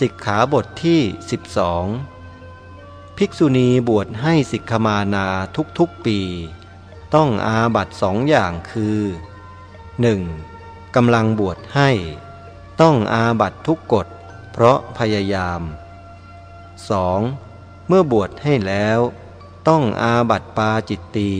สิกขาบทที่ 12 ภิกษุณีบวชให้สิกขมานาทุกๆปี ต้องอาบัตสองอย่างคือ 1. กำลังบวชให้ ต้องอาบัตทุกกฎ เพราะพยายาม 2. เมื่อบวชให้แล้ว ต้องอาบัตปาจิตตี